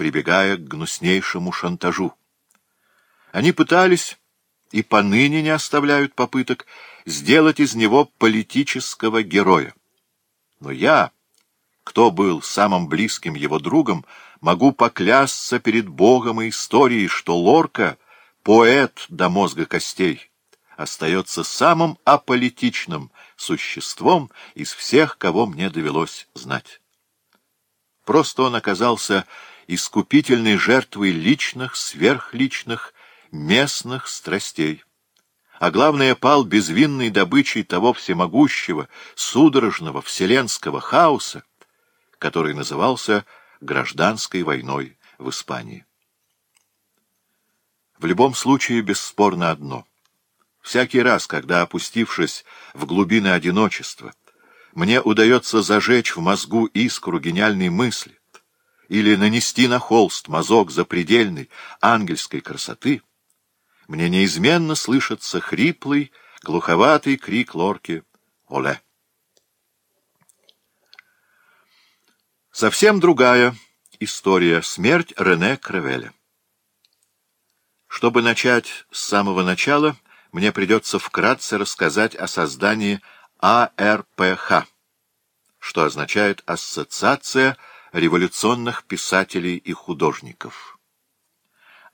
прибегая к гнуснейшему шантажу. Они пытались, и поныне не оставляют попыток, сделать из него политического героя. Но я, кто был самым близким его другом, могу поклясться перед Богом и историей, что Лорка, поэт до мозга костей, остается самым аполитичным существом из всех, кого мне довелось знать. Просто он оказался искупительной жертвой личных, сверхличных, местных страстей. А главное, пал безвинной добычей того всемогущего, судорожного, вселенского хаоса, который назывался гражданской войной в Испании. В любом случае, бесспорно одно. Всякий раз, когда, опустившись в глубины одиночества, мне удается зажечь в мозгу искру гениальной мысли или нанести на холст мазок запредельной ангельской красоты, мне неизменно слышится хриплый, глуховатый крик лорки «Оле!». Совсем другая история «Смерть Рене Кревеля». Чтобы начать с самого начала, мне придется вкратце рассказать о создании АРПХ, что означает «Ассоциация революционных писателей и художников».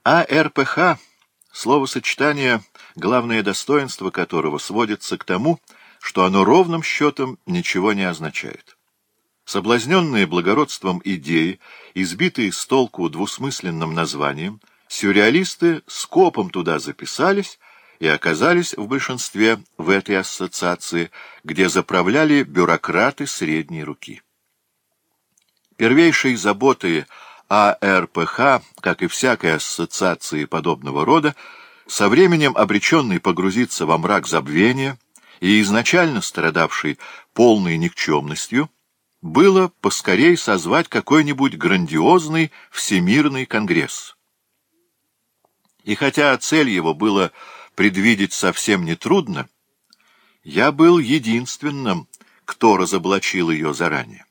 АРПХ — словосочетание, главное достоинство которого сводится к тому, что оно ровным счетом ничего не означает. Соблазненные благородством идеи, избитые с толку двусмысленным названием, сюрреалисты скопом туда записались — и оказались в большинстве в этой ассоциации, где заправляли бюрократы средней руки. Первейшей заботой АРПХ, как и всякой ассоциации подобного рода, со временем обреченный погрузиться во мрак забвения и изначально страдавший полной никчемностью, было поскорей созвать какой-нибудь грандиозный всемирный конгресс. И хотя цель его была предвидеть совсем нетрудно, я был единственным, кто разоблачил ее заранее.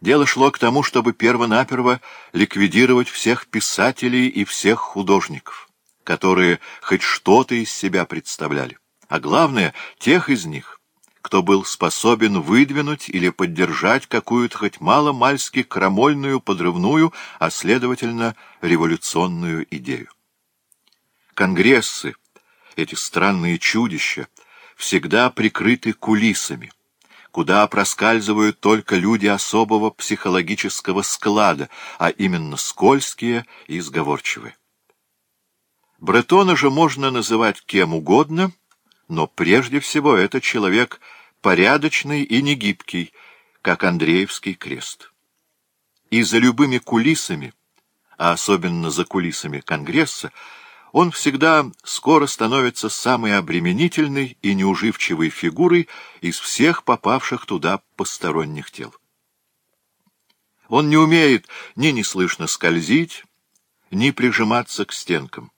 Дело шло к тому, чтобы первонаперво ликвидировать всех писателей и всех художников, которые хоть что-то из себя представляли, а главное, тех из них, кто был способен выдвинуть или поддержать какую-то хоть мало-мальски крамольную, подрывную, а следовательно, революционную идею. Конгрессы, эти странные чудища, всегда прикрыты кулисами, куда проскальзывают только люди особого психологического склада, а именно скользкие и изговорчивые. Бретона же можно называть кем угодно, но прежде всего это человек порядочный и негибкий, как Андреевский крест. И за любыми кулисами, а особенно за кулисами Конгресса, он всегда скоро становится самой обременительной и неуживчивой фигурой из всех попавших туда посторонних тел. Он не умеет ни неслышно скользить, ни прижиматься к стенкам.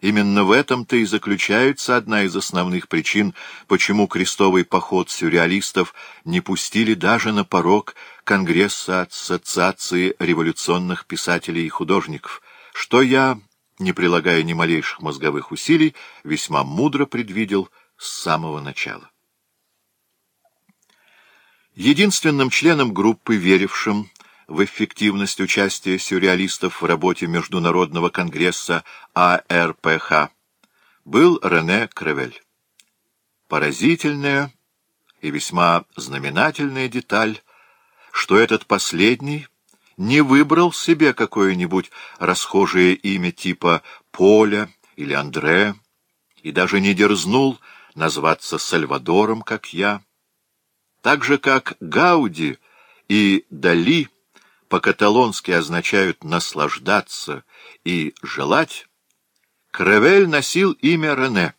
Именно в этом-то и заключается одна из основных причин, почему крестовый поход сюрреалистов не пустили даже на порог Конгресса Ассоциации революционных писателей и художников, что я не прилагая ни малейших мозговых усилий, весьма мудро предвидел с самого начала. Единственным членом группы, верившим в эффективность участия сюрреалистов в работе Международного конгресса АРПХ, был Рене Кревель. Поразительная и весьма знаменательная деталь, что этот последний — не выбрал себе какое-нибудь расхожее имя типа Поля или Андре, и даже не дерзнул назваться Сальвадором, как я. Так же, как Гауди и Дали по-каталонски означают «наслаждаться» и «желать», Кревель носил имя Рене,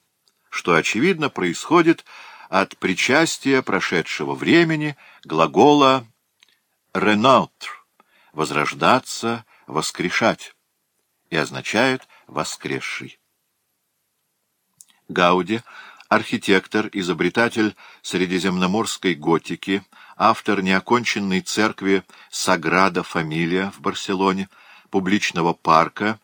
что, очевидно, происходит от причастия прошедшего времени глагола «ренатр» возрождаться, воскрешать, и означают «воскресший». Гауди — архитектор, изобретатель средиземноморской готики, автор неоконченной церкви Саграда Фамилия в Барселоне, публичного парка